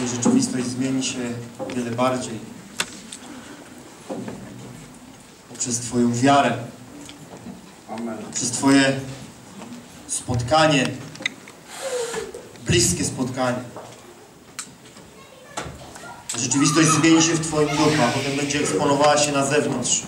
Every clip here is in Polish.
Twoja rzeczywistość zmieni się wiele bardziej poprzez Twoją wiarę, Amen. przez Twoje spotkanie, bliskie spotkanie. Rzeczywistość zmieni się w Twoim duchu, a potem będzie eksponowała się na zewnątrz.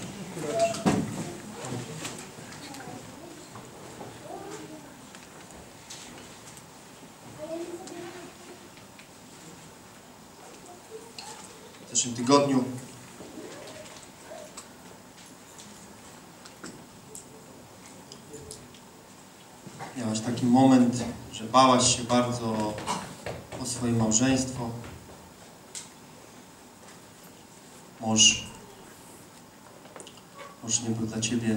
Tygodniu miałaś taki moment, że bałaś się bardzo o swoje małżeństwo. Mąż, mąż nie był dla Ciebie,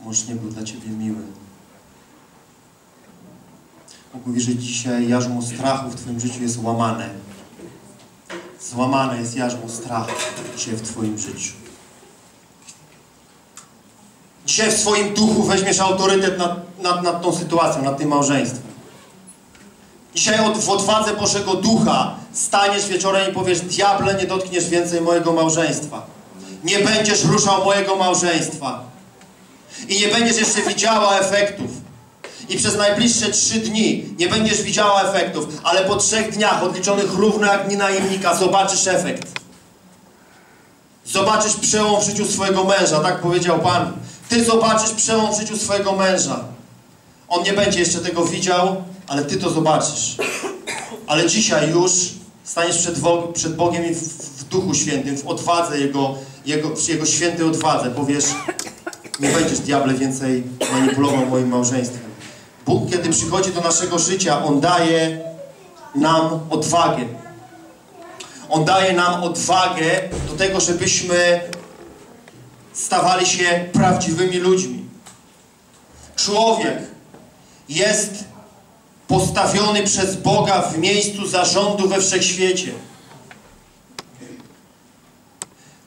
mąż nie był dla Ciebie miły. Mógł wierzyć dzisiaj jarzmo strachu w Twoim życiu jest łamane. Złamane jest jarzmo strachu dzisiaj w Twoim życiu. Dzisiaj w swoim duchu weźmiesz autorytet nad, nad, nad tą sytuacją, nad tym małżeństwem. Dzisiaj od, w odwadze Bożego Ducha staniesz wieczorem i powiesz Diable, nie dotkniesz więcej mojego małżeństwa. Nie będziesz ruszał mojego małżeństwa. I nie będziesz jeszcze widziała efektów. I przez najbliższe trzy dni nie będziesz widziała efektów, ale po trzech dniach odliczonych równo jak dni najemnika zobaczysz efekt. Zobaczysz przełom w życiu swojego męża, tak powiedział Pan. Ty zobaczysz przełom w życiu swojego męża. On nie będzie jeszcze tego widział, ale Ty to zobaczysz. Ale dzisiaj już staniesz przed, przed Bogiem i w, w Duchu Świętym, w odwadze Jego, Jego, w Jego świętej odwadze. Powiesz, nie będziesz, diable, więcej manipulował moim małżeństwem. Bóg, kiedy przychodzi do naszego życia, On daje nam odwagę. On daje nam odwagę do tego, żebyśmy stawali się prawdziwymi ludźmi. Człowiek jest postawiony przez Boga w miejscu zarządu we wszechświecie.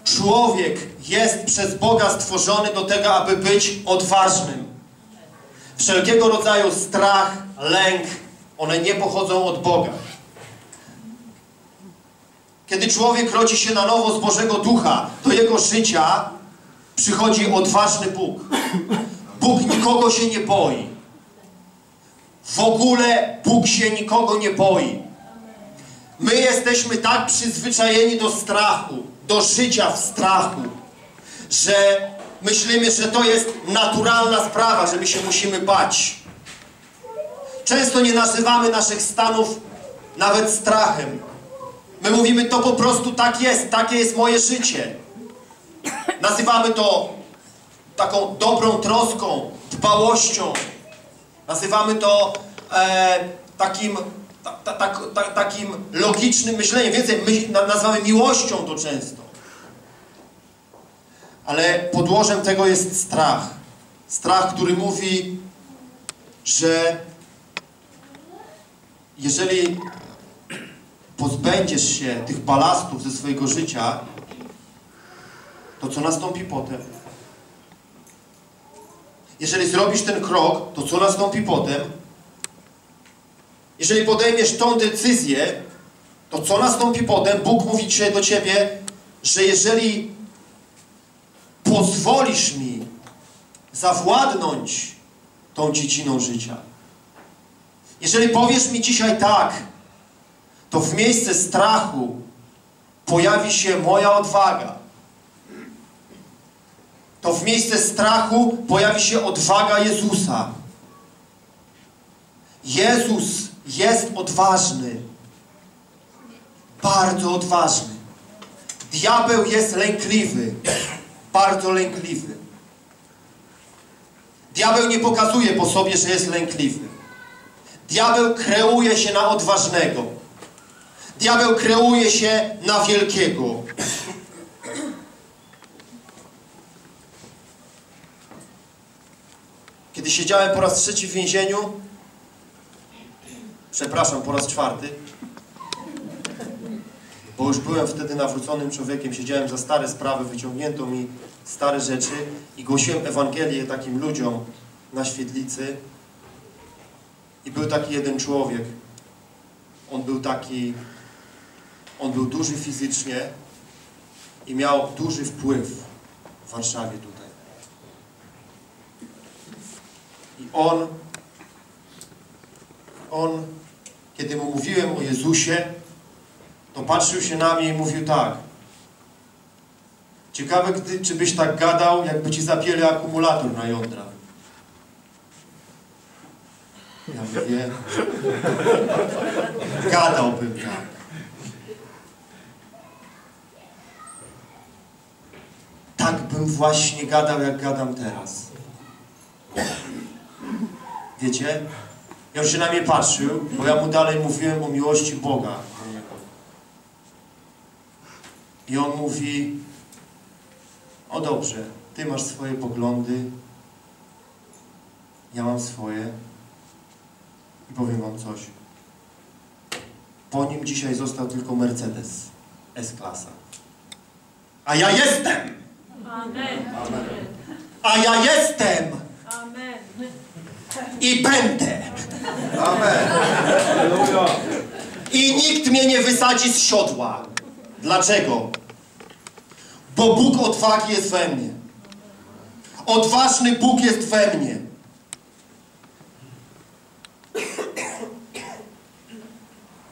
Człowiek jest przez Boga stworzony do tego, aby być odważnym. Wszelkiego rodzaju strach, lęk, one nie pochodzą od Boga. Kiedy człowiek rodzi się na nowo z Bożego Ducha, do jego życia przychodzi odważny Bóg. Bóg nikogo się nie boi. W ogóle Bóg się nikogo nie boi. My jesteśmy tak przyzwyczajeni do strachu, do życia w strachu, że myślimy, że to jest naturalna sprawa, że my się musimy bać. Często nie nazywamy naszych stanów nawet strachem. My mówimy, to po prostu tak jest, takie jest moje życie. Nazywamy to taką dobrą troską, dbałością. Nazywamy to e, takim, ta, ta, ta, ta, takim logicznym myśleniem. Więcej, my na- nazywamy miłością to często. Ale podłożem tego jest strach. Strach, który mówi, że jeżeli pozbędziesz się tych balastów ze swojego życia, to co nastąpi potem? Jeżeli zrobisz ten krok, to co nastąpi potem? Jeżeli podejmiesz tą decyzję, to co nastąpi potem? Bóg mówi dzisiaj do ciebie, że jeżeli pozwolisz mi zawładnąć tą dziedziną życia, jeżeli powiesz mi dzisiaj tak, to w miejsce strachu pojawi się moja odwaga. To w miejsce strachu pojawi się odwaga Jezusa. Jezus jest odważny. Bardzo odważny. Diabeł jest lękliwy. Bardzo lękliwy. Diabeł nie pokazuje po sobie, że jest lękliwy. Diabeł kreuje się na odważnego. Diabeł kreuje się na wielkiego. Kiedy siedziałem po raz trzeci w więzieniu, przepraszam, po raz czwarty, bo już byłem wtedy nawróconym człowiekiem, siedziałem za stare sprawy, wyciągnięto mi stare rzeczy i głosiłem Ewangelię takim ludziom na świetlicy. I był taki jeden człowiek. On był taki, on był duży fizycznie i miał duży wpływ w Warszawie tutaj. I on, on, kiedy mu mówiłem o Jezusie, to patrzył się na mnie i mówił tak. Ciekawe, gdy, czy byś tak gadał, jakby ci zapięli akumulator na jądra. Ja mówię, gadałbym tak. Tak bym właśnie gadał, jak gadam teraz. Wiecie? Ja już się na mnie patrzył, bo ja mu dalej mówiłem o miłości Boga do niego. I on mówi, o dobrze, ty masz swoje poglądy, ja mam swoje i powiem wam coś. Po nim dzisiaj został tylko Mercedes S-klasa. A ja jestem! Amen. A ja jestem! Amen. I będę! Amen. I nikt mnie nie wysadzi z siodła. Dlaczego? Bo Bóg odwagi jest we mnie. Odważny Bóg jest we mnie.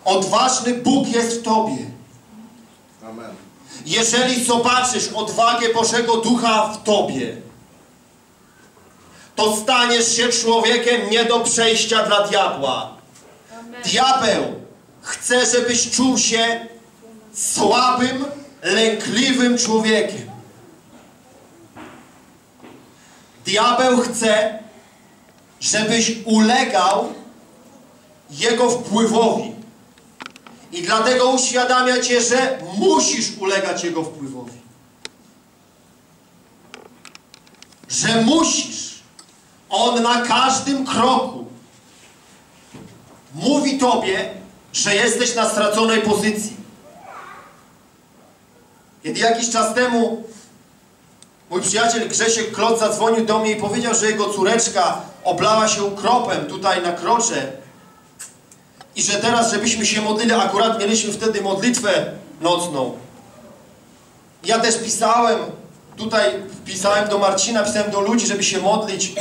Odważny Bóg jest w Tobie. Amen. Jeżeli zobaczysz odwagę Bożego Ducha w Tobie, to staniesz się człowiekiem nie do przejścia dla diabła. Amen. Diabeł chce, żebyś czuł się słabym, lękliwym człowiekiem. Diabeł chce, żebyś ulegał jego wpływowi. I dlatego uświadamia cię, że musisz ulegać jego wpływowi. Że musisz. On na każdym kroku mówi tobie, że jesteś na straconej pozycji. Kiedy jakiś czas temu mój przyjaciel Grzesiek Klot zadzwonił do mnie i powiedział, że jego córeczka oblała się ukropem tutaj na krocze i że teraz, żebyśmy się modlili, akurat mieliśmy wtedy modlitwę nocną. Ja też pisałem, tutaj pisałem do Marcina, pisałem do ludzi, żeby się modlić.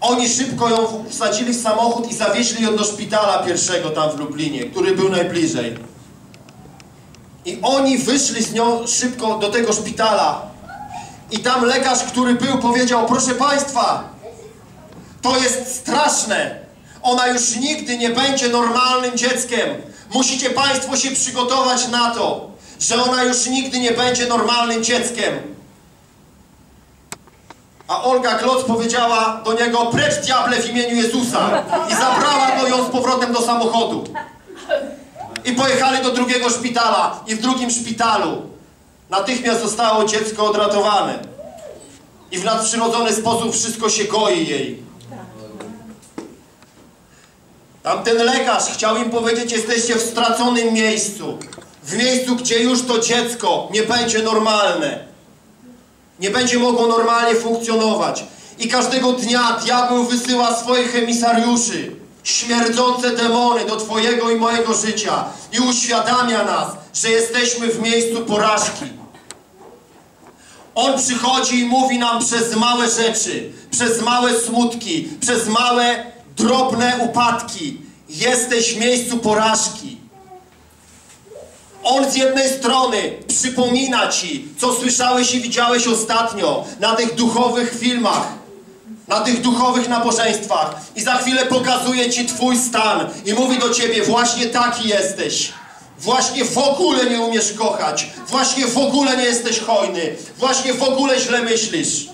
Oni szybko ją wsadzili w samochód i zawieźli ją do szpitala pierwszego tam w Lublinie, który był najbliżej. I oni wyszli z nią szybko do tego szpitala. I tam lekarz, który był, powiedział, proszę Państwa, to jest straszne. Ona już nigdy nie będzie normalnym dzieckiem. Musicie Państwo się przygotować na to, że ona już nigdy nie będzie normalnym dzieckiem. A Olga Kloc powiedziała do niego, precz diable w imieniu Jezusa. I zabrała go ją z powrotem do samochodu. I pojechali do drugiego szpitala. I w drugim szpitalu natychmiast zostało dziecko odratowane. I w nadprzyrodzony sposób wszystko się goi jej. Tamten lekarz chciał im powiedzieć, jesteście w straconym miejscu. W miejscu, gdzie już to dziecko nie będzie normalne. Nie będzie mogło normalnie funkcjonować. I każdego dnia diabeł wysyła swoich emisariuszy, śmierdzące demony do Twojego i mojego życia i uświadamia nas, że jesteśmy w miejscu porażki. On przychodzi i mówi nam przez małe rzeczy, przez małe smutki, przez małe, drobne upadki. Jesteś w miejscu porażki. On z jednej strony przypomina Ci, co słyszałeś i widziałeś ostatnio na tych duchowych filmach, na tych duchowych nabożeństwach i za chwilę pokazuje Ci Twój stan i mówi do Ciebie, właśnie taki jesteś. Właśnie w ogóle nie umiesz kochać. Właśnie w ogóle nie jesteś hojny. Właśnie w ogóle źle myślisz.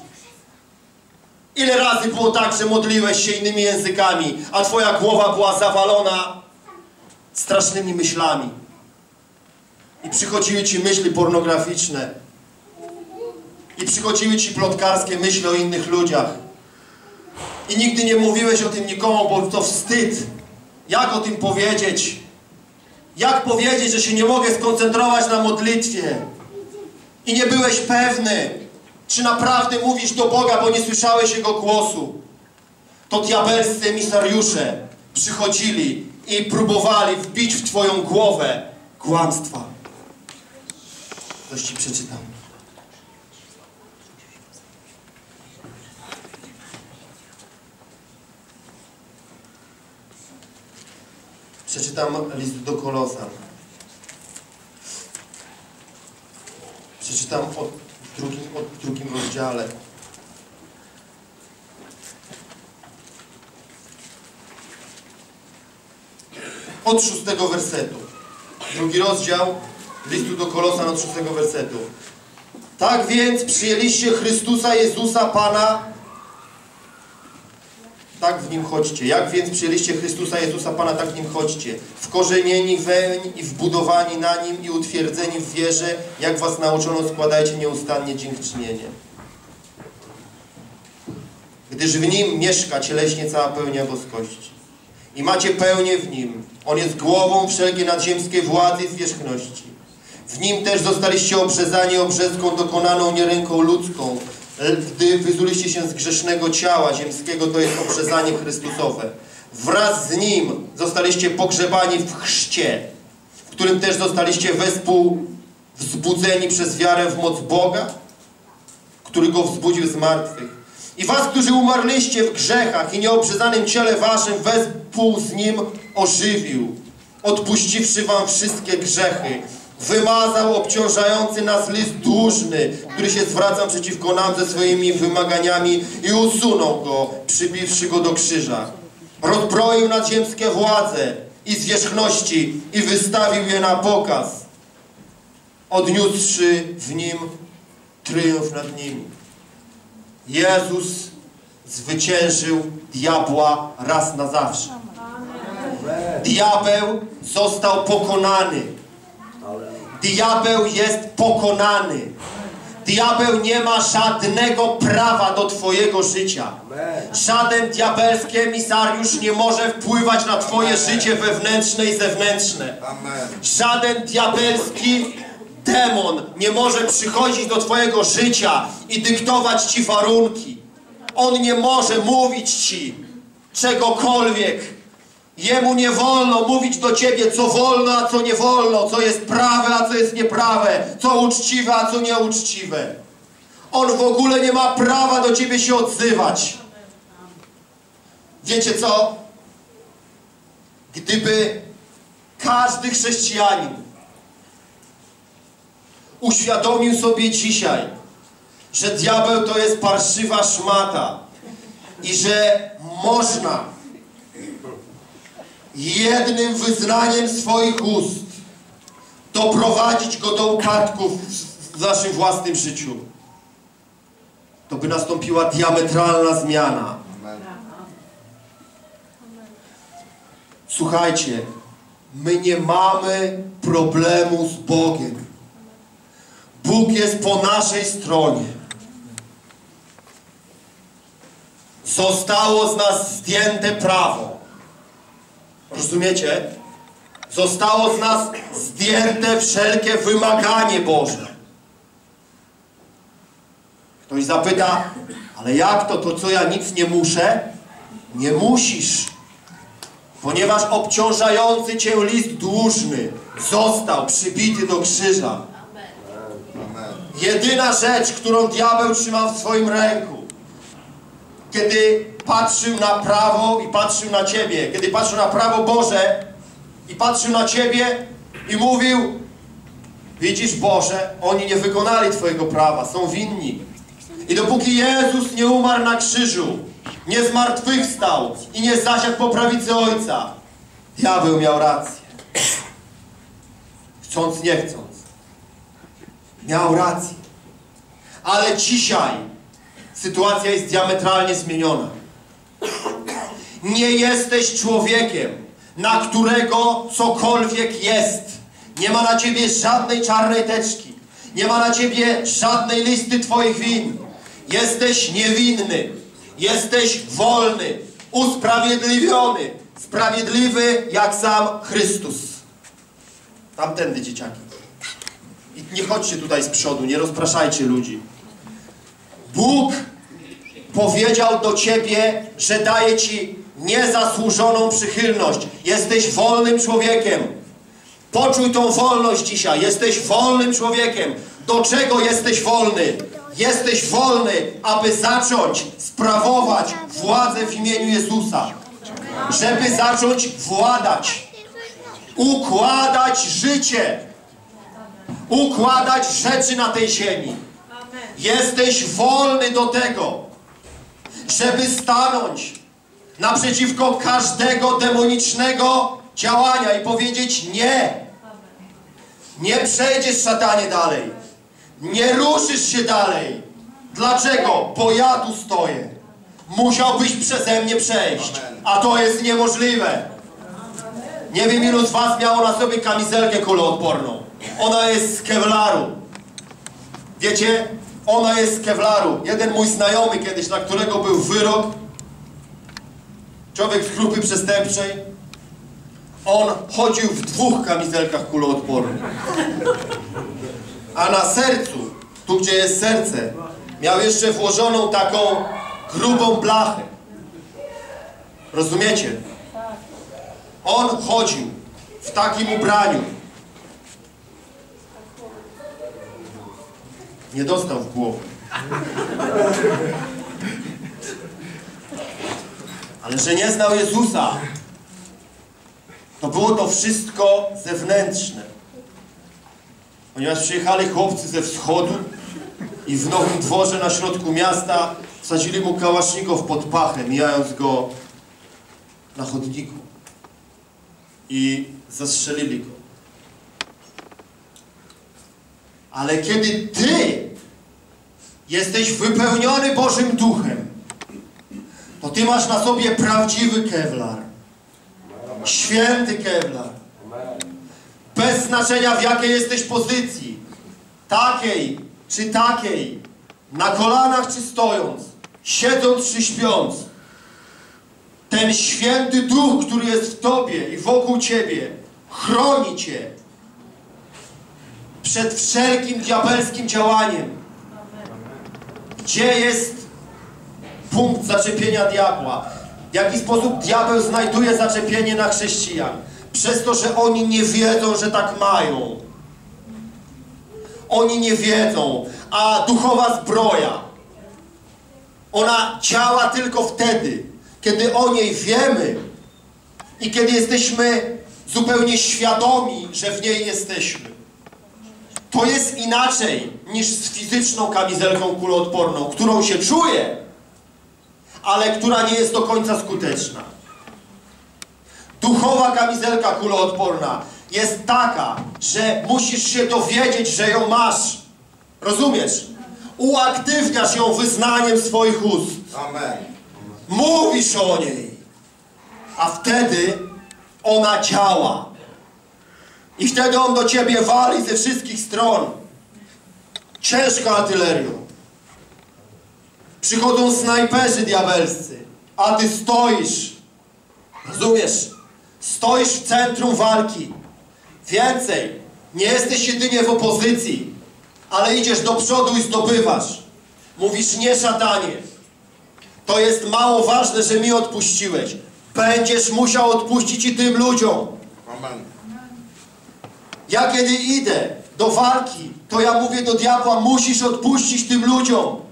Ile razy było tak, że modliłeś się innymi językami, a Twoja głowa była zawalona strasznymi myślami. I przychodziły Ci myśli pornograficzne. I przychodziły Ci plotkarskie myśli o innych ludziach. I nigdy nie mówiłeś o tym nikomu, bo to wstyd. Jak o tym powiedzieć? Jak powiedzieć, że się nie mogę skoncentrować na modlitwie? I nie byłeś pewny, czy naprawdę mówisz do Boga, bo nie słyszałeś Jego głosu. To diabelscy emisariusze przychodzili i próbowali wbić w Twoją głowę kłamstwa. Coś Ci przeczytam. Przeczytam list do Kolosan. Przeczytam o drugim, o drugim rozdziale. Od szóstego wersetu. Drugi rozdział listu do Kolosan od szóstego wersetu. Tak więc przyjęliście Chrystusa Jezusa Pana, tak w Nim chodźcie. Jak więc przyjęliście Chrystusa Jezusa Pana, tak w Nim chodźcie. Wkorzenieni weń i wbudowani na Nim i utwierdzeni w wierze, jak was nauczono, składajcie nieustannie dziękczynienie. Gdyż w Nim mieszka cieleśnie cała pełnia boskości. I macie pełnię w Nim. On jest głową wszelkiej nadziemskiej władzy i zwierzchności. W Nim też zostaliście obrzezani obrzezką dokonaną nie ręką ludzką, gdy wyzuliście się z grzesznego ciała ziemskiego, to jest obrzezanie Chrystusowe. Wraz z Nim zostaliście pogrzebani w chrzcie, w którym też zostaliście wespół wzbudzeni przez wiarę w moc Boga, który Go wzbudził z martwych. I was, którzy umarliście w grzechach i nieobrzezanym ciele waszym, wespół z Nim ożywił, odpuściwszy wam wszystkie grzechy, wymazał obciążający nas list dłużny, który się zwraca przeciwko nam ze swoimi wymaganiami i usunął go, przybiwszy go do krzyża. Rozbroił nadziemskie władze i zwierzchności i wystawił je na pokaz, odniósłszy w nim triumf nad nimi. Jezus zwyciężył diabła raz na zawsze. Diabeł został pokonany. Diabeł jest pokonany. Diabeł nie ma żadnego prawa do Twojego życia. Żaden diabelski emisariusz nie może wpływać na Twoje życie wewnętrzne i zewnętrzne. Żaden diabelski demon nie może przychodzić do Twojego życia i dyktować Ci warunki. On nie może mówić Ci czegokolwiek. Jemu nie wolno mówić do Ciebie, co wolno, a co nie wolno, co jest prawe, a co jest nieprawe, co uczciwe, a co nieuczciwe. On w ogóle nie ma prawa do Ciebie się odzywać. Wiecie co? Gdyby każdy chrześcijanin uświadomił sobie dzisiaj, że diabeł to jest parszywa szmata i że można jednym wyznaniem swoich ust doprowadzić go do upadku w, naszym własnym życiu, to by nastąpiła diametralna zmiana. Słuchajcie, my nie mamy problemu z Bogiem. Bóg jest po naszej stronie. Zostało z nas zdjęte prawo. Rozumiecie? Zostało z nas zdjęte wszelkie wymaganie Boże. Ktoś zapyta, ale jak to, to co ja nic nie muszę? Nie musisz. Ponieważ obciążający cię list dłużny został przybity do krzyża. Jedyna rzecz, którą diabeł trzymał w swoim ręku, kiedy patrzył na prawo i patrzył na ciebie, kiedy patrzył na prawo Boże i patrzył na ciebie i mówił: Widzisz, Boże, oni nie wykonali Twojego prawa, są winni. I dopóki Jezus nie umarł na krzyżu, nie zmartwychwstał i nie zasiadł po prawicy Ojca, diabeł miał rację. Chcąc, nie chcąc. Miał rację. Ale dzisiaj sytuacja jest diametralnie zmieniona. Nie jesteś człowiekiem, na którego cokolwiek jest. Nie ma na ciebie żadnej czarnej teczki. Nie ma na ciebie żadnej listy twoich win. Jesteś niewinny. Jesteś wolny. Usprawiedliwiony. Sprawiedliwy jak sam Chrystus. Tamtędy dzieciaki. I nie chodźcie tutaj z przodu, nie rozpraszajcie ludzi. Bóg powiedział do ciebie, że daje ci niezasłużoną przychylność. Jesteś wolnym człowiekiem. Poczuj tą wolność dzisiaj. Jesteś wolnym człowiekiem. Do czego jesteś wolny? Jesteś wolny, aby zacząć sprawować władzę w imieniu Jezusa. Żeby zacząć władać, układać życie, układać rzeczy na tej ziemi. Jesteś wolny do tego, żeby stanąć naprzeciwko każdego demonicznego działania i powiedzieć nie. Nie przejdziesz szatanie dalej. Nie ruszysz się dalej. Dlaczego? Bo ja tu stoję. Musiałbyś przeze mnie przejść. A to jest niemożliwe. Nie wiem ilu z was miało na sobie kamizelkę kuloodporną. Ona jest z kevlaru. Wiecie, ona jest z kevlaru. Jeden mój znajomy kiedyś, na którego był wyrok, człowiek z grupy przestępczej, on chodził w dwóch kamizelkach kuloodpornych. A na sercu, tu gdzie jest serce, miał jeszcze włożoną taką grubą blachę. Rozumiecie? On chodził w takim ubraniu. Nie dostał w głowę. Ale że nie znał Jezusa, to było to wszystko zewnętrzne. Ponieważ przyjechali chłopcy ze wschodu i w Nowym Dworze na środku miasta wsadzili mu kałasznikow pod pachę, mijając go na chodniku. I zastrzelili go. Ale kiedy Ty jesteś wypełniony Bożym Duchem, to Ty masz na sobie prawdziwy kevlar. Święty kevlar. Bez znaczenia w jakiej jesteś pozycji. Takiej czy takiej. Na kolanach czy stojąc. Siedząc czy śpiąc. Ten święty duch, który jest w Tobie i wokół Ciebie, chroni Cię przed wszelkim diabelskim działaniem. Gdzie jest punkt zaczepienia diabła? W jaki sposób diabeł znajduje zaczepienie na chrześcijan? Przez to, że oni nie wiedzą, że tak mają. Oni nie wiedzą, a duchowa zbroja, ona działa tylko wtedy, kiedy o niej wiemy i kiedy jesteśmy zupełnie świadomi, że w niej jesteśmy. To jest inaczej niż z fizyczną kamizelką kuloodporną, którą się czuje, ale która nie jest do końca skuteczna. Duchowa kamizelka kuloodporna jest taka, że musisz się dowiedzieć, że ją masz. Rozumiesz? Uaktywniasz ją wyznaniem swoich ust. Amen. Mówisz o niej. A wtedy ona działa. I wtedy on do ciebie wali ze wszystkich stron. Ciężką artylerią. Przychodzą snajperzy diabelscy, a ty stoisz. Rozumiesz? Stoisz w centrum walki. Więcej, nie jesteś jedynie w opozycji, ale idziesz do przodu i zdobywasz. Mówisz nie szatanie. To jest mało ważne, że mi odpuściłeś. Będziesz musiał odpuścić i tym ludziom. Amen. Ja kiedy idę do walki, to ja mówię do diabła, musisz odpuścić tym ludziom.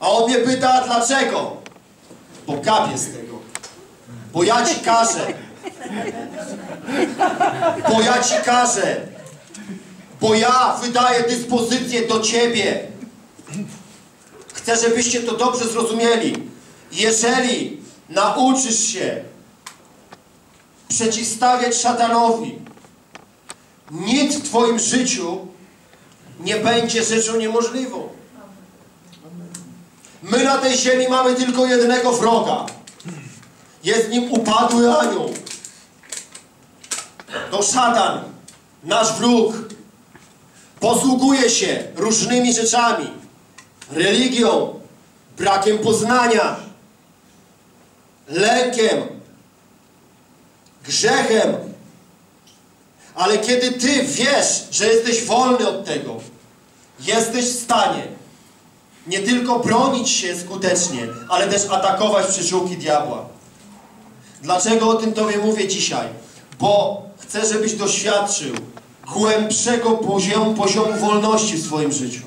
A on mnie pyta, dlaczego? Bo gapię z tego. Bo ja ci każę. Bo ja ci każę. Bo ja wydaję dyspozycję do ciebie. Chcę, żebyście to dobrze zrozumieli. Jeżeli nauczysz się przeciwstawiać szatanowi, nic w Twoim życiu nie będzie rzeczą niemożliwą. My na tej ziemi mamy tylko jednego wroga. Jest nim upadły anioł. To szatan, nasz wróg. Posługuje się różnymi rzeczami. Religią, brakiem poznania, lękiem, grzechem, ale kiedy Ty wiesz, że jesteś wolny od tego, jesteś w stanie Nie tylko bronić się skutecznie, ale też atakować przyczółki diabła. Dlaczego o tym Tobie mówię dzisiaj? Bo chcę, żebyś doświadczył głębszego poziomu, poziomu wolności w swoim życiu.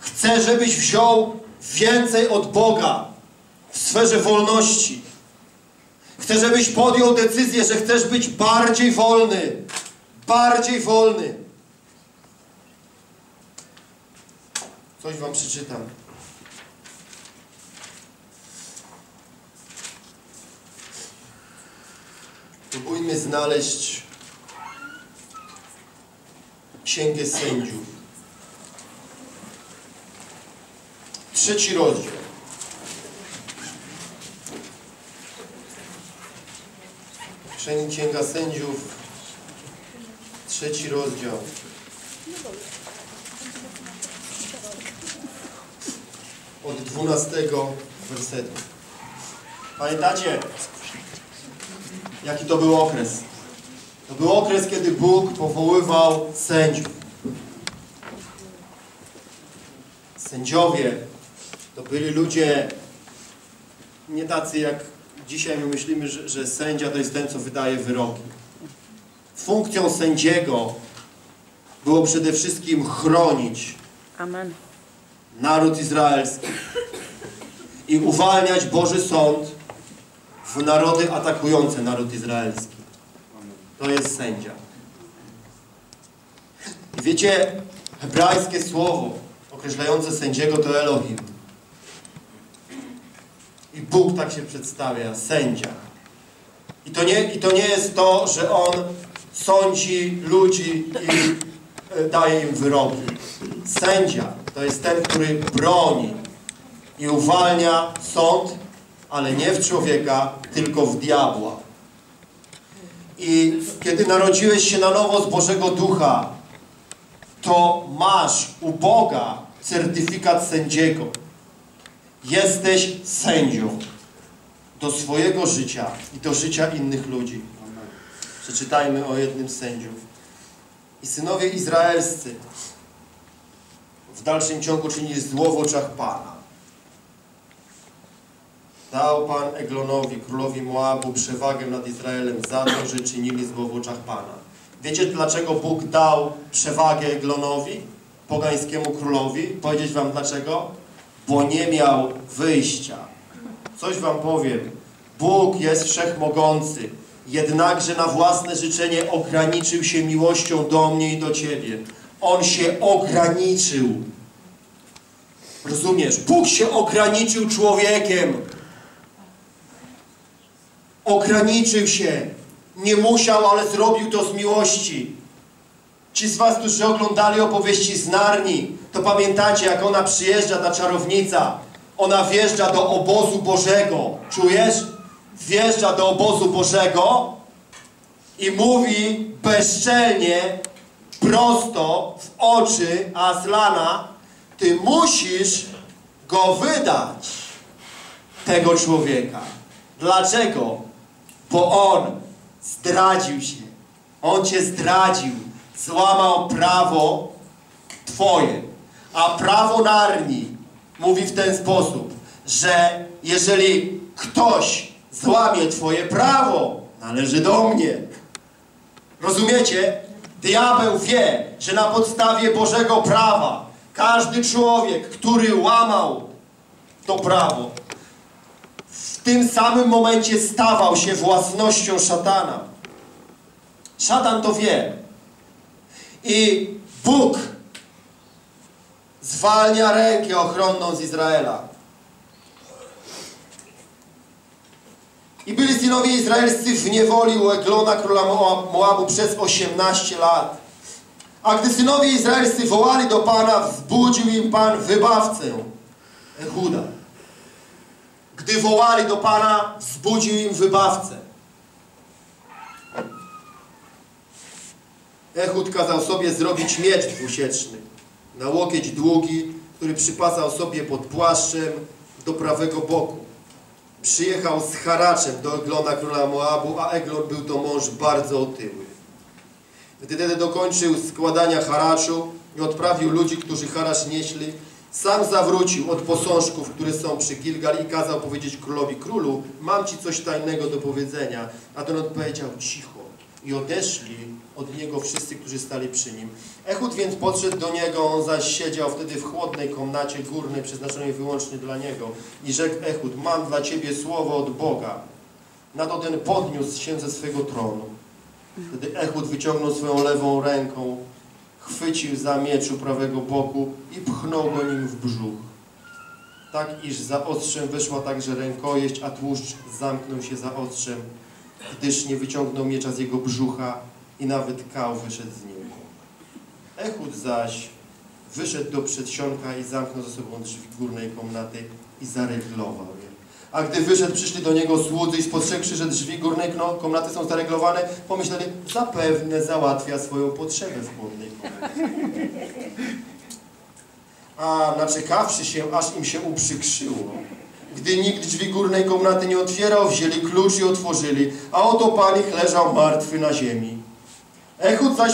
Chcę, żebyś wziął więcej od Boga w sferze wolności. Chcę, żebyś podjął decyzję, że chcesz być bardziej wolny. Bardziej wolny. Coś wam przeczytam. Próbujmy znaleźć Księgę Sędziów. Trzeci rozdział. Księga Sędziów, trzeci rozdział. Od dwunastego wersetu. Pamiętacie, jaki to był okres? To był okres, kiedy Bóg powoływał sędziów. Sędziowie to byli ludzie nie tacy jak dzisiaj my myślimy, że, że sędzia to jest ten, co wydaje wyroki. Funkcją sędziego było przede wszystkim chronić Amen. Naród izraelski i uwalniać Boży Sąd w narody atakujące naród izraelski. To jest sędzia. I wiecie, hebrajskie słowo określające sędziego to Elohim. I Bóg tak się przedstawia, sędzia. I to nie, i to nie jest to, że On sądzi ludzi i e, daje im wyroki. Sędzia to jest ten, który broni i uwalnia sąd, ale nie w człowieka, tylko w diabła. I kiedy narodziłeś się na nowo z Bożego Ducha, to masz u Boga certyfikat sędziego. Jesteś sędzią do swojego życia i do życia innych ludzi. Przeczytajmy o jednym sędziów. I synowie izraelscy w dalszym ciągu czynili zło w oczach Pana. Dał Pan Eglonowi, królowi Moabu, przewagę nad Izraelem za to, że czynili zło w oczach Pana. Wiecie, dlaczego Bóg dał przewagę Eglonowi, pogańskiemu królowi? Powiedzieć Wam dlaczego? Bo nie miał wyjścia. Coś Wam powiem. Bóg jest wszechmogący, jednakże na własne życzenie ograniczył się miłością do mnie i do Ciebie. On się ograniczył. Rozumiesz? Bóg się ograniczył człowiekiem. Ograniczył się. Nie musiał, ale zrobił to z miłości. Ci z Was, którzy oglądali opowieści z Narni, to pamiętacie, jak ona przyjeżdża, ta czarownica. Ona wjeżdża do obozu Bożego. Czujesz? Wjeżdża do obozu Bożego i mówi bezczelnie, prosto w oczy Aslana, ty musisz go wydać, tego człowieka. Dlaczego? Bo on zdradził się. On cię zdradził. Złamał prawo twoje. A prawo Narni mówi w ten sposób, że jeżeli ktoś złamie twoje prawo, należy do mnie. Rozumiecie? Diabeł wie, że na podstawie Bożego prawa każdy człowiek, który łamał to prawo, w tym samym momencie stawał się własnością szatana. Szatan to wie. I Bóg zwalnia rękę ochronną z Izraela. I byli synowie izraelscy w niewoli u Eglona, króla Moab- Moabu, przez 18 lat. A gdy synowie izraelscy wołali do Pana, wzbudził im Pan wybawcę, Echuda. Gdy wołali do Pana, wzbudził im wybawcę. Ehud kazał sobie zrobić miecz dwusieczny, na łokieć długi, który przypasał sobie pod płaszczem do prawego boku. Przyjechał z haraczem do Eglona króla Moabu, a Eglon był to mąż bardzo otyły. Gdy tedy dokończył składania haraczu i odprawił ludzi, którzy haracz nieśli, Sam zawrócił od posążków, które są przy Gilgal i kazał powiedzieć królowi, królu, mam ci coś tajnego do powiedzenia. A ten odpowiedział, cicho. I odeszli od niego wszyscy, którzy stali przy nim. Ehud więc podszedł do niego, on zaś siedział wtedy w chłodnej komnacie górnej, przeznaczonej wyłącznie dla niego. I rzekł Ehud, mam dla ciebie słowo od Boga. Na to ten podniósł się ze swego tronu. Wtedy Ehud wyciągnął swoją lewą ręką, chwycił za miecz u prawego boku i pchnął go nim w brzuch. Tak, iż za ostrzem wyszła także rękojeść, a tłuszcz zamknął się za ostrzem, gdyż nie wyciągnął miecza z jego brzucha i nawet kał wyszedł z niego. Ehud zaś wyszedł do przedsionka i zamknął za sobą drzwi górnej komnaty i zaryglował je. A gdy wyszedł, przyszli do niego słudzy i spostrzegłszy, że drzwi górnej komnaty są zareglowane, pomyśleli, zapewne załatwia swoją potrzebę w górnej komnacie. A naczekawszy się, aż im się uprzykrzyło. Gdy nikt drzwi górnej komnaty nie otwierał, wzięli klucz i otworzyli, a oto panik leżał martwy na ziemi. Ehud zaś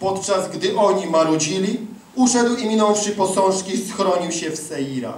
podczas gdy oni marudzili, uszedł i minąwszy posążki, schronił się w Seira.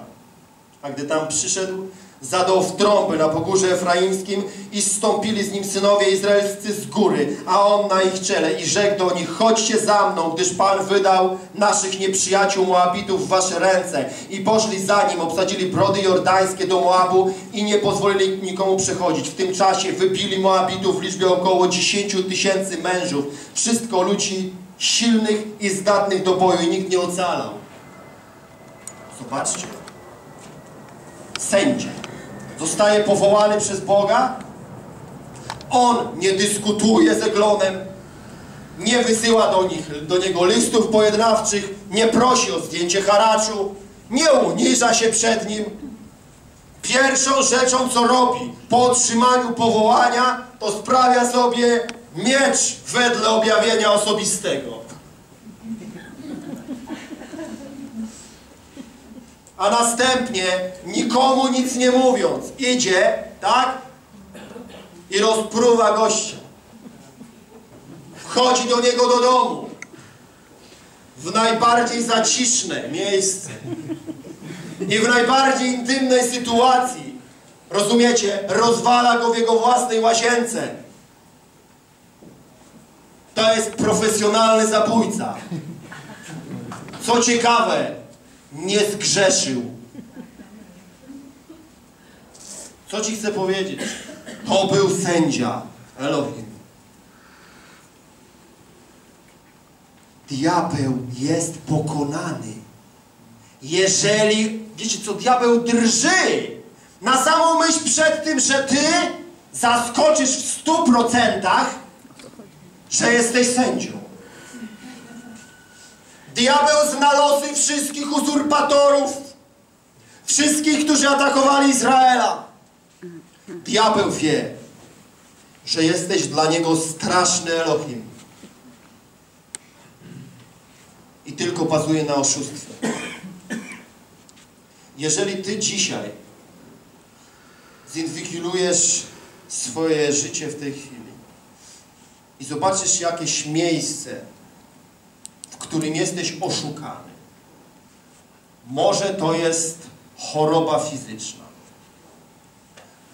A gdy tam przyszedł, zadał w trąby na pogórze efraimskim i zstąpili z nim synowie izraelscy z góry, a on na ich czele i rzekł do nich, chodźcie za mną, gdyż Pan wydał naszych nieprzyjaciół Moabitów w wasze ręce. I poszli za nim, obsadzili brody jordańskie do Moabu i nie pozwolili nikomu przechodzić. W tym czasie wybili Moabitów w liczbie około 10 tysięcy mężów. Wszystko ludzi silnych i zdatnych do boju i nikt nie ocalał. Zobaczcie. Sędzia zostaje powołany przez Boga. On nie dyskutuje z Eglonem, nie wysyła do, nich, do niego listów pojednawczych, nie prosi o zdjęcie haraczu, nie uniża się przed nim. Pierwszą rzeczą, co robi po otrzymaniu powołania, to sprawia sobie miecz wedle objawienia osobistego. A następnie nikomu nic nie mówiąc, idzie, tak? I rozpruwa gościa. Wchodzi do niego do domu. W najbardziej zaciszne miejsce. I w najbardziej intymnej sytuacji. Rozumiecie? Rozwala go w jego własnej łazience. To jest profesjonalny zabójca. Co ciekawe, nie zgrzeszył. Co ci chcę powiedzieć? To był sędzia Elohim. Diabeł jest pokonany. Jeżeli, wiecie co, diabeł drży na samą myśl przed tym, że ty zaskoczysz w stu procentach, że jesteś sędzią. Diabeł zna losy wszystkich uzurpatorów, wszystkich, którzy atakowali Izraela. Diabeł wie, że jesteś dla niego straszny Elohim. I tylko bazuje na oszustwie. Jeżeli ty dzisiaj zinwigilujesz swoje życie w tej chwili i zobaczysz jakieś miejsce, którym jesteś oszukany. Może to jest choroba fizyczna.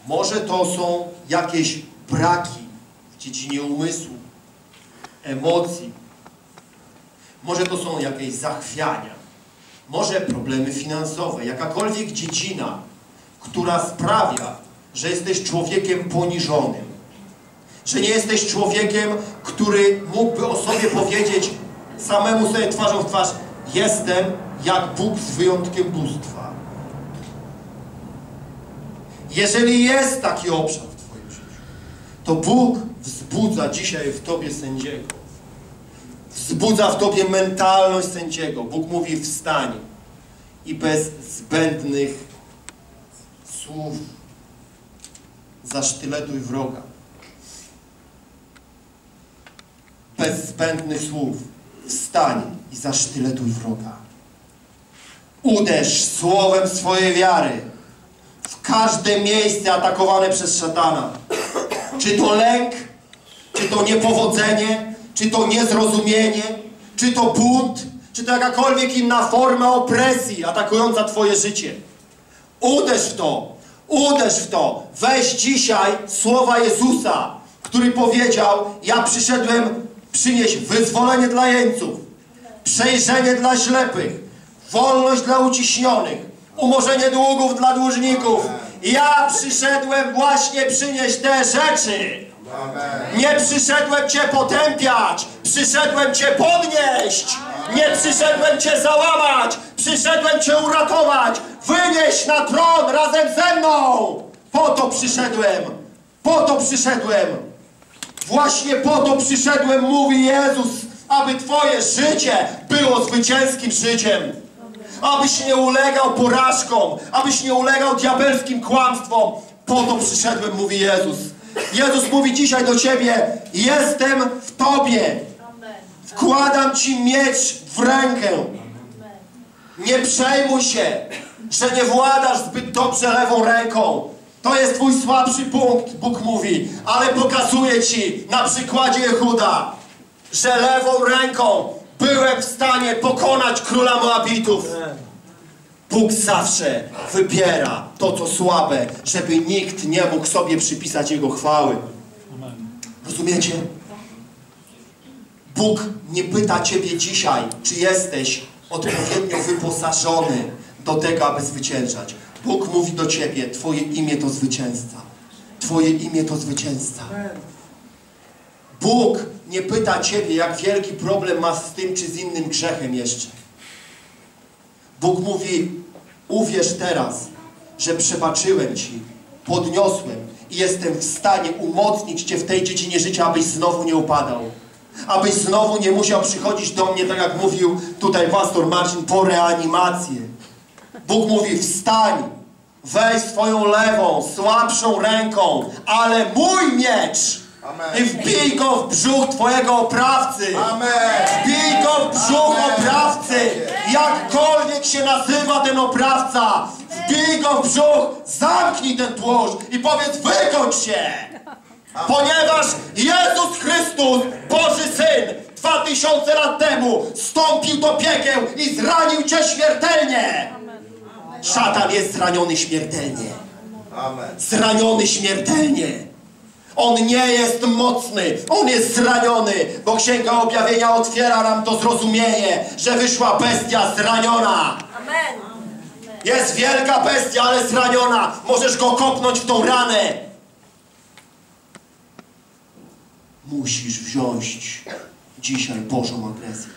Może to są jakieś braki w dziedzinie umysłu, emocji. Może to są jakieś zachwiania. Może problemy finansowe. Jakakolwiek dziedzina, która sprawia, że jesteś człowiekiem poniżonym. Że nie jesteś człowiekiem, który mógłby o sobie powiedzieć, samemu sobie twarzą w twarz jestem jak Bóg z wyjątkiem bóstwa. Jeżeli jest taki obszar w Twoim życiu, to Bóg wzbudza dzisiaj w Tobie sędziego. Wzbudza w Tobie mentalność sędziego. Bóg mówi wstań i bez zbędnych słów zasztyletuj wroga. Bez zbędnych słów wstań i zasztyletuj wroga. Uderz słowem swojej wiary w każde miejsce atakowane przez szatana. Czy to lęk, czy to niepowodzenie, czy to niezrozumienie, czy to bunt, czy to jakakolwiek inna forma opresji atakująca Twoje życie. Uderz w to, uderz w to. Weź dzisiaj słowa Jezusa, który powiedział: Ja przyszedłem przynieść wyzwolenie dla jeńców, przejrzenie dla ślepych, wolność dla uciśnionych, umorzenie długów dla dłużników. Ja przyszedłem właśnie przynieść te rzeczy. Nie przyszedłem Cię potępiać, przyszedłem Cię podnieść. Nie przyszedłem Cię załamać, przyszedłem Cię uratować. Wynieś na tron razem ze mną. Po to przyszedłem, po to przyszedłem. Właśnie po to przyszedłem, mówi Jezus, aby Twoje życie było zwycięskim życiem. Abyś nie ulegał porażkom, abyś nie ulegał diabelskim kłamstwom. Po to przyszedłem, mówi Jezus. Jezus mówi dzisiaj do Ciebie, jestem w Tobie. Wkładam Ci miecz w rękę. Nie przejmuj się, że nie władasz zbyt dobrze lewą ręką. To jest Twój słabszy punkt, Bóg mówi, ale pokazuję Ci na przykładzie Jehuda, że lewą ręką byłem w stanie pokonać króla Moabitów. Bóg zawsze wybiera to, co słabe, żeby nikt nie mógł sobie przypisać Jego chwały. Rozumiecie? Bóg nie pyta Ciebie dzisiaj, czy jesteś odpowiednio wyposażony do tego, aby zwyciężać. Bóg mówi do Ciebie, Twoje imię to zwycięzca. Twoje imię to zwycięzca. Bóg nie pyta Ciebie, jak wielki problem masz z tym czy z innym grzechem jeszcze. Bóg mówi, uwierz teraz, że przebaczyłem Ci, podniosłem i jestem w stanie umocnić Cię w tej dziedzinie życia, abyś znowu nie upadał. Abyś znowu nie musiał przychodzić do mnie, tak jak mówił tutaj pastor Marcin, po reanimację. Bóg mówi, wstań, weź swoją lewą, słabszą ręką, ale mój miecz Amen. i wbij go w brzuch Twojego oprawcy. Amen. Wbij go w brzuch Amen. oprawcy! Jakkolwiek się nazywa ten oprawca! Wbij go w brzuch, zamknij ten tłuszcz i powiedz wykończ się! Ponieważ Jezus Chrystus, Boży Syn, dwa tysiące lat temu stąpił do piekieł i zranił Cię śmiertelnie! Szatan jest zraniony śmiertelnie. Zraniony śmiertelnie. On nie jest mocny, on jest zraniony, bo Księga Objawienia otwiera nam to zrozumienie, że wyszła bestia zraniona. Amen. Jest wielka bestia, ale zraniona. Możesz go kopnąć w tą ranę. Musisz wziąć dzisiaj Bożą agresję.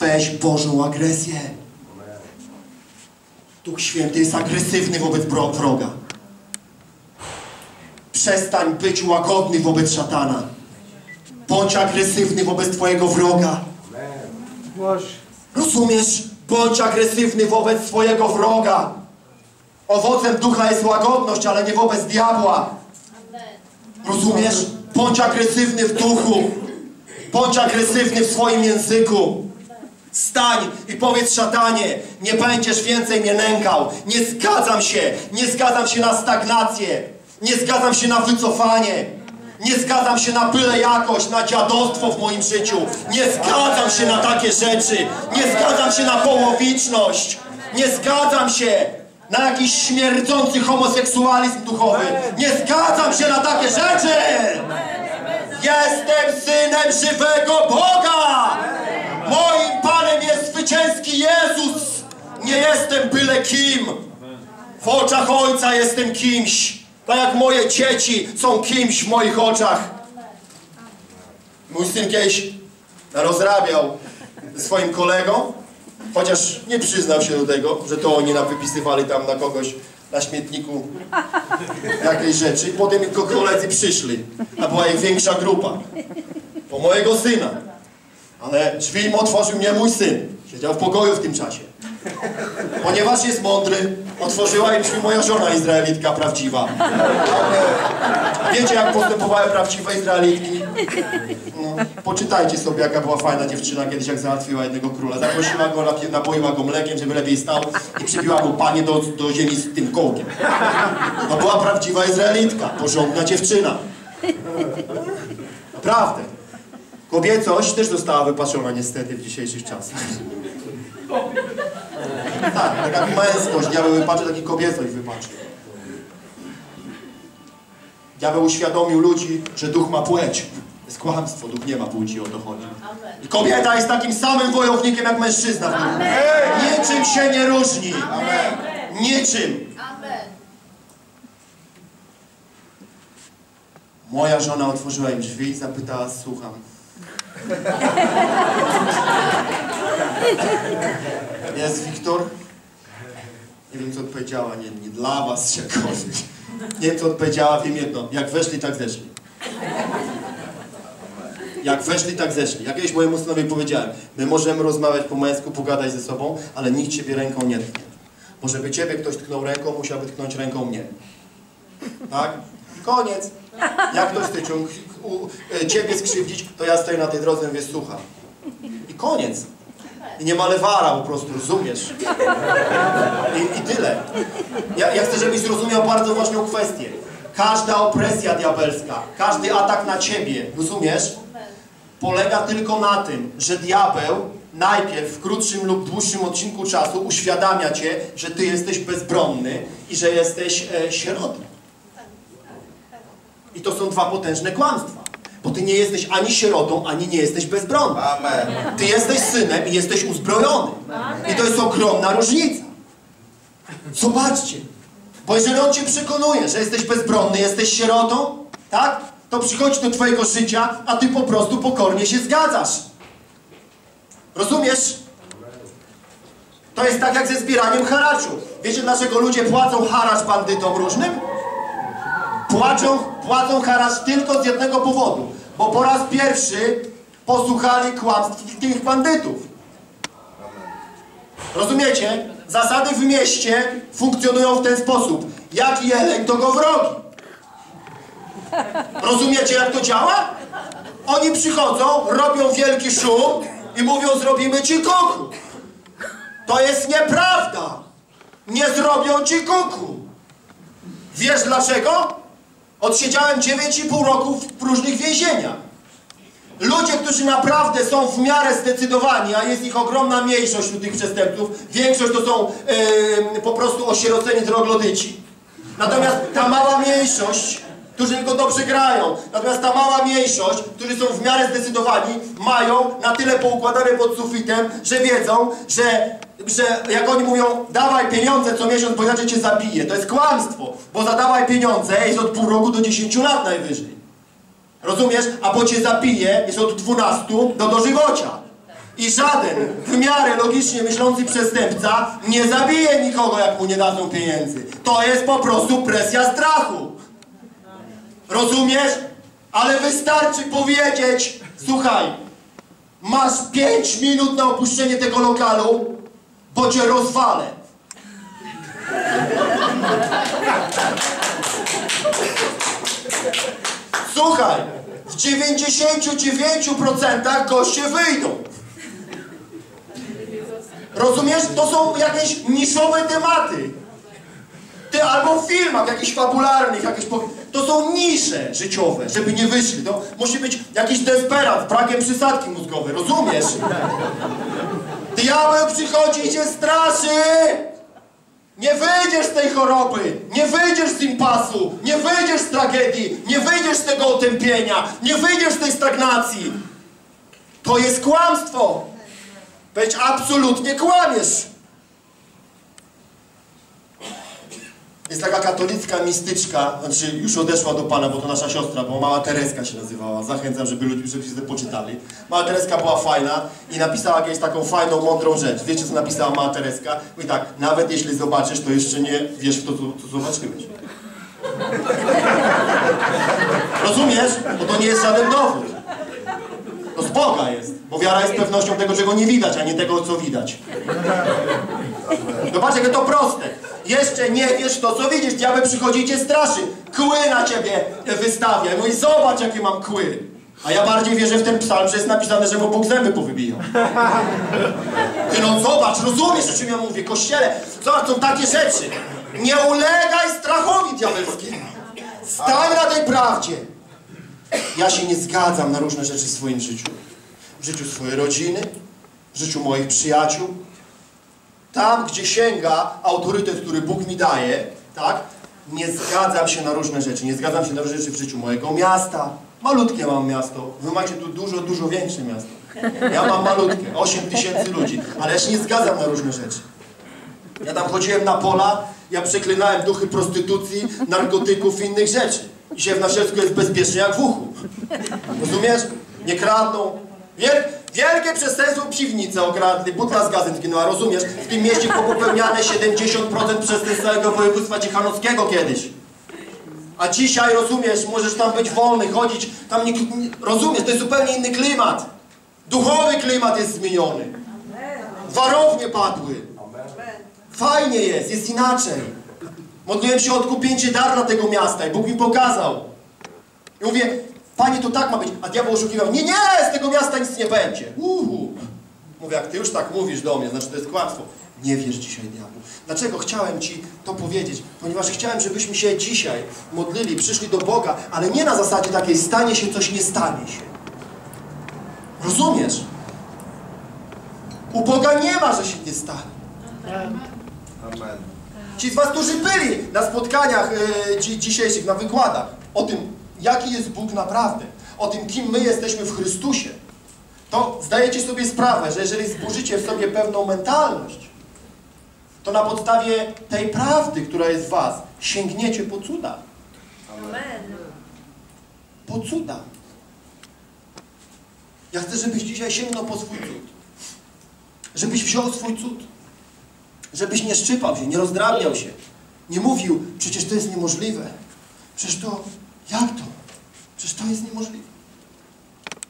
Weź Bożą agresję. Duch Święty jest agresywny wobec wroga. Przestań być łagodny wobec szatana. Bądź agresywny wobec Twojego wroga. Rozumiesz? Bądź agresywny wobec swojego wroga. Owocem ducha jest łagodność, ale nie wobec diabła. Rozumiesz? Bądź agresywny w duchu. Bądź agresywny w swoim języku. Stań i powiedz szatanie, nie będziesz więcej mnie nękał. Nie zgadzam się, nie zgadzam się na stagnację. Nie zgadzam się na wycofanie. Nie zgadzam się na byle jakość, na dziadostwo w moim życiu. Nie zgadzam się na takie rzeczy. Nie zgadzam się na połowiczność. Nie zgadzam się na jakiś śmierdzący homoseksualizm duchowy. Nie zgadzam się na takie rzeczy. Jestem synem żywego Boga. Moim Panem jest zwycięski Jezus. Nie jestem byle kim. W oczach Ojca jestem kimś. Tak jak moje dzieci są kimś w moich oczach. Mój syn kiedyś rozrabiał ze swoim kolegą, chociaż nie przyznał się do tego, że to oni nam wypisywali tam na kogoś na śmietniku jakiejś rzeczy. Potem tylko koledzy przyszli, a była ich większa grupa. Po mojego syna. Ale drzwi im otworzył nie mój syn. Siedział w pokoju w tym czasie. Ponieważ jest mądry, otworzyła im drzwi moja żona Izraelitka prawdziwa. Wiecie, jak postępowały prawdziwe Izraelitki? No, poczytajcie sobie, jaka była fajna dziewczyna kiedyś, jak załatwiła jednego króla. Zaprosiła go, napoiła go mlekiem, żeby lepiej stał i przybiła mu panie do, do ziemi z tym kołkiem. To była prawdziwa Izraelitka, porządna dziewczyna. Naprawdę. Kobiecość też została wypaczona niestety w dzisiejszych czasach. Tak, tak jak męskość diabeł wypaczy, tak i kobiecość wypaczy. Diabeł uświadomił ludzi, że duch ma płeć. To jest kłamstwo, duch nie ma płci, o to chodzi. I kobieta jest takim samym wojownikiem jak mężczyzna w duchu. Niczym się nie różni. Niczym. Moja żona otworzyła im drzwi i zapytała, słucham. Jest Wiktor? Nie wiem, co odpowiedziała, nie, nie dla was jakkolwiek. Nie wiem, co odpowiedziała, wiem jedno. Jak weszli, tak zeszli. Jak weszli, tak zeszli. Ja kiedyś mojemu synowi powiedziałem, my możemy rozmawiać po męsku, pogadać ze sobą, ale nikt ciebie ręką nie tknie. Bo żeby ciebie ktoś tknął ręką, musiałby tknąć ręką mnie. Tak? Koniec. Jak ciąg, u, e, ciebie skrzywdzić, to ja stoję na tej drodze mówię, słucham. I koniec. I nie ma lewara po prostu, rozumiesz? I, i tyle. Ja, ja chcę, żebyś zrozumiał bardzo ważną kwestię. Każda opresja diabelska, każdy atak na ciebie, rozumiesz? Polega tylko na tym, że diabeł najpierw w krótszym lub dłuższym odcinku czasu uświadamia cię, że ty jesteś bezbronny i że jesteś e. I to są dwa potężne kłamstwa. Bo ty nie jesteś ani sierotą, ani nie jesteś bezbronny. Amen. Ty jesteś synem i jesteś uzbrojony. I to jest ogromna różnica. Zobaczcie. Bo jeżeli on cię przekonuje, że jesteś bezbronny, jesteś sierotą, tak? To przychodzi do twojego życia, a ty po prostu pokornie się zgadzasz. Rozumiesz? To jest tak jak ze zbieraniem haraczu. Wiecie dlaczego ludzie płacą haracz bandytom różnym? Płaczą, płacą haracz tylko z jednego powodu. Bo po raz pierwszy posłuchali kłamstw tych bandytów. Rozumiecie? Zasady w mieście funkcjonują w ten sposób. Jak jeleń, to go wrogi. Rozumiecie, jak to działa? Oni przychodzą, robią wielki szum i mówią, zrobimy ci kuku. To jest nieprawda. Nie zrobią ci kuku. Wiesz dlaczego? Odsiedziałem 9,5 roku w różnych więzieniach. Ludzie, którzy naprawdę są w miarę zdecydowani, a jest ich ogromna mniejszość wśród tych przestępców, większość to są yy, po prostu osieroceni troglodyci. Natomiast ta mała mniejszość, którzy tylko dobrze grają, natomiast ta mała mniejszość, którzy są w miarę zdecydowani, mają na tyle poukładane pod sufitem, że wiedzą, że, że jak oni mówią, dawaj pieniądze co miesiąc, bo inaczej cię zabiję. To jest kłamstwo, bo zadawaj pieniądze jest od pół roku do 10 lat najwyżej. Rozumiesz? A bo cię zabije jest od 12 do dożywocia. I żaden w miarę logicznie myślący przestępca nie zabije nikogo, jak mu nie dadzą pieniędzy. To jest po prostu presja strachu. Rozumiesz? Ale wystarczy powiedzieć, słuchaj, masz 5 minut na opuszczenie tego lokalu, bo cię rozwalę. Słuchaj, w 99% goście wyjdą. Rozumiesz? To są jakieś niszowe tematy. Ty albo w filmach jakichś fabularnych, jakieś po... to są nisze życiowe, żeby nie wyszli. To musi być jakiś desperat, brakiem przysadki mózgowej, rozumiesz? Diabeł przychodzi i cię straszy! Nie wyjdziesz z tej choroby, nie wyjdziesz z impasu, nie wyjdziesz z tragedii, nie wyjdziesz z tego otępienia, nie wyjdziesz z tej stagnacji. To jest kłamstwo. Weź absolutnie kłamiesz. Jest taka katolicka mistyczka, znaczy już odeszła do Pana, bo to nasza siostra, bo Mała Tereska się nazywała. Zachęcam, żeby ludzie żeby się poczytali. Mała Tereska była fajna i napisała jakąś taką fajną, mądrą rzecz. Wiecie, co napisała Mała Tereska? Mówi tak, nawet jeśli zobaczysz, to jeszcze nie wiesz w to, co, co zobaczyłeś. Rozumiesz? Bo to nie jest żaden dowód. To z Boga jest, bo wiara jest pewnością tego, czego nie widać, a nie tego, co widać. Zobacz, jakie to proste. Jeszcze nie wiesz to, co widzisz. Diabeł przychodzi i cię straszy. Kły na ciebie wystawia. Mówi, zobacz, jakie mam kły. A ja bardziej wierzę w ten psalm, że jest napisane, że mu Bóg zęby powybijał. Ty no zobacz, rozumiesz, o czym ja mówię, kościele. Zobacz, są takie rzeczy. Nie ulegaj strachowi diabelskiemu. Stań na tej prawdzie. Ja się nie zgadzam na różne rzeczy w swoim życiu. W życiu swojej rodziny, w życiu moich przyjaciół. Tam, gdzie sięga autorytet, który Bóg mi daje, tak? Nie zgadzam się na różne rzeczy. Nie zgadzam się na różne rzeczy w życiu mojego miasta. Malutkie mam miasto. Wy macie tu dużo, dużo większe miasto. Ja mam malutkie, 8 tysięcy ludzi, ale ja się nie zgadzam na różne rzeczy. Ja tam chodziłem na pola, ja przeklinałem duchy prostytucji, narkotyków i innych rzeczy. Dzisiaj w Nasielsku jest bezpiecznie jak w uchu. Rozumiesz? Nie kradną. Wiel, wielkie przestępstwo piwnice okradli, butla z gazet zginęła, rozumiesz? W tym mieście było popełniane 70% przestępstw całego województwa ciechanowskiego kiedyś. A dzisiaj, rozumiesz, możesz tam być wolny, chodzić, tam nie, nie, rozumiesz, to jest zupełnie inny klimat. Duchowy klimat jest zmieniony. Warownie padły. Fajnie jest, jest inaczej. Modliłem się o odkupięcie dar dla tego miasta i Bóg mi pokazał. I mówię, Panie, to tak ma być. A diabeł oszukiwał, nie, nie, z tego miasta nic nie będzie. Uhu. Mówię, jak Ty już tak mówisz do mnie, znaczy to jest kłamstwo. Nie wierz dzisiaj diabłu. Dlaczego chciałem Ci to powiedzieć? Ponieważ chciałem, żebyśmy się dzisiaj modlili, przyszli do Boga, ale nie na zasadzie takiej stanie się coś, nie stanie się. Rozumiesz? U Boga nie ma, że się nie stanie. Amen. Ci z Was, którzy byli na spotkaniach dzi dzisiejszych, na wykładach, o tym, jaki jest Bóg naprawdę, o tym, kim my jesteśmy w Chrystusie, to zdajecie sobie sprawę, że jeżeli zburzycie w sobie pewną mentalność, to na podstawie tej prawdy, która jest w Was, sięgniecie po cuda. Amen. Po cuda. Ja chcę, żebyś dzisiaj sięgnął po swój cud. Żebyś wziął swój cud. Żebyś nie szczypał się, nie rozdrabniał się. Nie mówił, przecież to jest niemożliwe. Przecież to, jak to? Przecież to jest niemożliwe.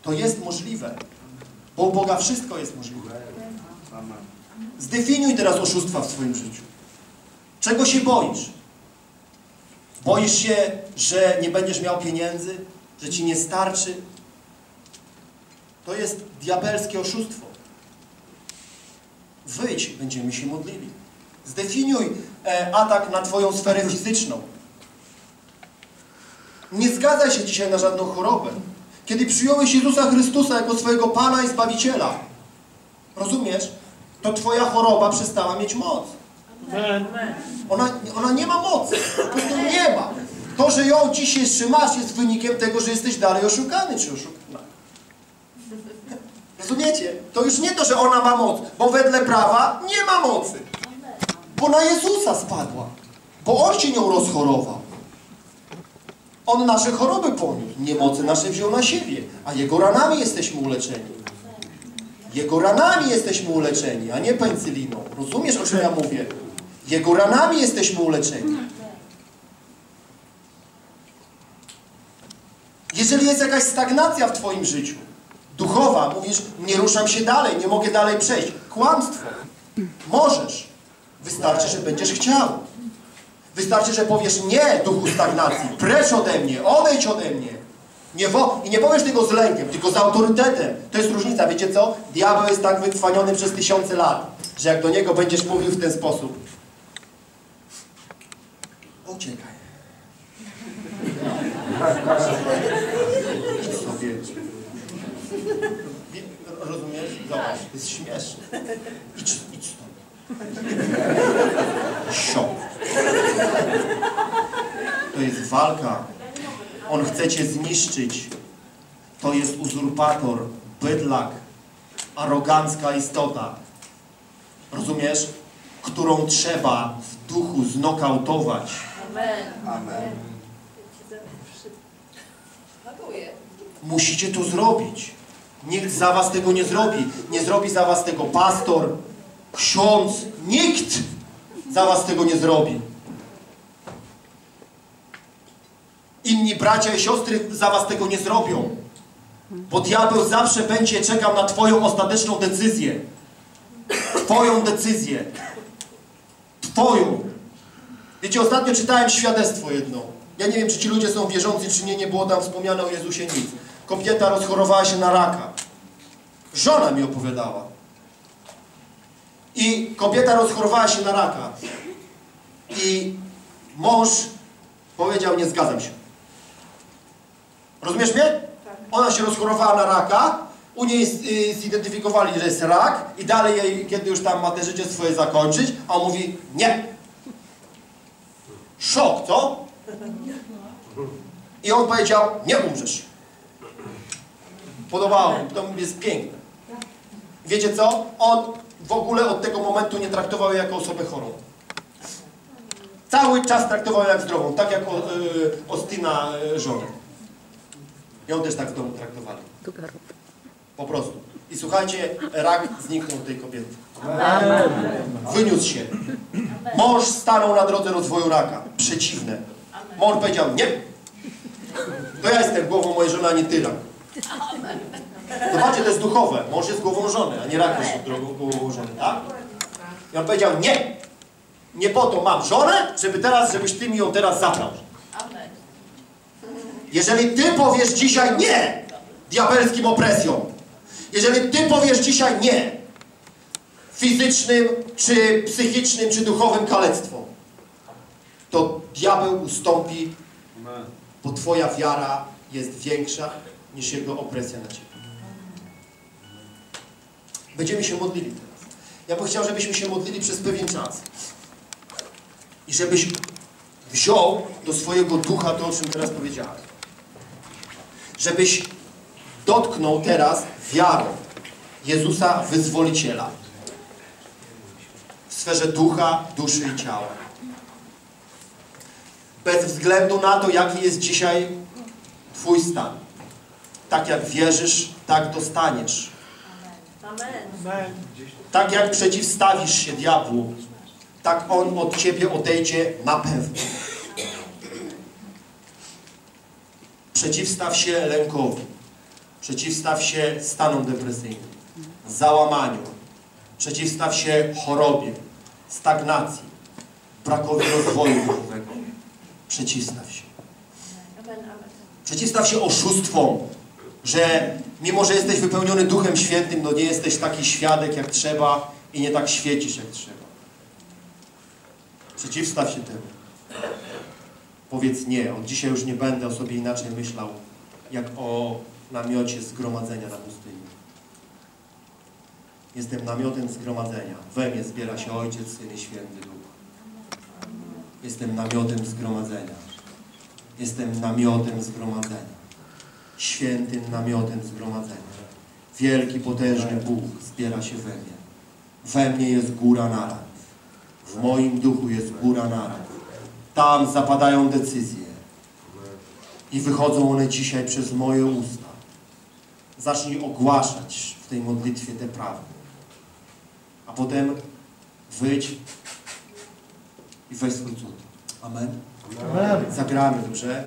To jest możliwe. Bo u Boga wszystko jest możliwe. Zdefiniuj teraz oszustwa w swoim życiu. Czego się boisz? Boisz się, że nie będziesz miał pieniędzy? Że ci nie starczy? To jest diabelskie oszustwo. Wyjdź, będziemy się modlili. Zdefiniuj e, atak na Twoją sferę fizyczną. Nie zgadzaj się dzisiaj na żadną chorobę. Kiedy przyjąłeś Jezusa Chrystusa jako swojego Pana i Zbawiciela, rozumiesz, to Twoja choroba przestała mieć moc. Ona, ona nie ma mocy. Po prostu nie ma. To, że ją dziś jeszcze masz, jest wynikiem tego, że jesteś dalej oszukany czy oszukana. Rozumiecie? To już nie to, że ona ma moc, bo wedle prawa nie ma mocy. Bo na Jezusa spadła. Bo On się nią rozchorował. On nasze choroby poniósł. Niemocy nasze wziął na siebie. A Jego ranami jesteśmy uleczeni. Jego ranami jesteśmy uleczeni, a nie pęcyliną. Rozumiesz, o czym ja mówię? Jego ranami jesteśmy uleczeni. Jeżeli jest jakaś stagnacja w Twoim życiu, duchowa, mówisz, nie ruszam się dalej, nie mogę dalej przejść. Kłamstwo. Możesz. Wystarczy, że będziesz chciał. Wystarczy, że powiesz nie duchu stagnacji, precz ode mnie, odejdź ode mnie. Nie I nie powiesz tego z lękiem, tylko z autorytetem. To jest różnica, wiecie co? Diabeł jest tak wytrwaniony przez tysiące lat, że jak do niego będziesz mówił w ten sposób, uciekaj. Rozumiesz? Zobacz, jest śmieszne. Idź, idź stąd. Sio. To jest walka. On chce cię zniszczyć. To jest uzurpator, bydlak, arogancka istota. Rozumiesz? Którą trzeba w duchu znokautować. Amen. Amen. Musicie to zrobić. Nikt za was tego nie zrobi. Nie zrobi za was tego pastor, ksiądz. Nikt za was tego nie zrobi. Inni bracia i siostry za was tego nie zrobią. Bo diabeł zawsze będzie czekał na twoją ostateczną decyzję. Twoją decyzję. Twoją. Wiecie, ostatnio czytałem świadectwo jedno. Ja nie wiem, czy ci ludzie są wierzący, czy nie, nie było tam wspomniane o Jezusie nic. Kobieta rozchorowała się na raka. Żona mi opowiadała. I kobieta rozchorowała się na raka. I mąż powiedział, nie zgadzam się. Rozumiesz mnie? Ona się rozchorowała na raka, u niej y, zidentyfikowali, że jest rak i dalej jej, kiedy już tam ma te życie swoje zakończyć, a on mówi nie. Szok, co? I on powiedział, nie umrzesz. Podobało mi, to jest piękne. Wiecie co? On w ogóle od tego momentu nie traktował jej jako osobę chorą. Cały czas traktował ją jak zdrową, tak jak y, Ostina y, żonę. Ją też tak w domu traktowali. Po prostu. I słuchajcie, rak zniknął tej kobiety. Wyniósł się. Mąż stanął na drodze rozwoju raka. Przeciwne. Mąż powiedział, nie. To ja jestem głową mojej żony, a nie ty rak. Zobaczcie, to jest duchowe. Mąż jest głową żony, a nie rak jest głową żony, tak? I on powiedział, nie. Nie po to mam żonę, żeby teraz, żebyś ty mi ją teraz zabrał. Jeżeli ty powiesz dzisiaj nie diabelskim opresjom, jeżeli ty powiesz dzisiaj nie fizycznym, czy psychicznym, czy duchowym kalectwom, to diabeł ustąpi, bo twoja wiara jest większa niż jego opresja na ciebie. Będziemy się modlili teraz. Ja bym chciał, żebyśmy się modlili przez pewien czas. I żebyś wziął do swojego ducha to, o czym teraz powiedziałem. Żebyś dotknął teraz wiarą Jezusa Wyzwoliciela w sferze ducha, duszy i ciała. Bez względu na to, jaki jest dzisiaj Twój stan. Tak jak wierzysz, tak dostaniesz. Amen. Tak jak przeciwstawisz się diabłu, tak on od ciebie odejdzie na pewno. Przeciwstaw się lękowi. Przeciwstaw się stanom depresyjnym, załamaniu. Przeciwstaw się chorobie, stagnacji, brakowi rozwoju duchowego. Przeciwstaw się. Przeciwstaw się oszustwom, że mimo, że jesteś wypełniony Duchem Świętym, no nie jesteś taki świadek jak trzeba i nie tak świecisz jak trzeba. Przeciwstaw się temu. Powiedz nie, od dzisiaj już nie będę o sobie inaczej myślał, jak o namiocie zgromadzenia na pustyni. Jestem namiotem zgromadzenia. We mnie zbiera się Ojciec, Syn i Święty Duch. Jestem namiotem zgromadzenia. Jestem namiotem zgromadzenia. Świętym namiotem zgromadzenia. Wielki, potężny Bóg zbiera się we mnie. We mnie jest góra narad. W moim duchu jest góra narad. Tam zapadają decyzje. I wychodzą one dzisiaj przez moje usta. Zacznij ogłaszać w tej modlitwie te prawdy. A potem wyjdź i weź swój cud. Amen. Amen. Zagramy, dobrze?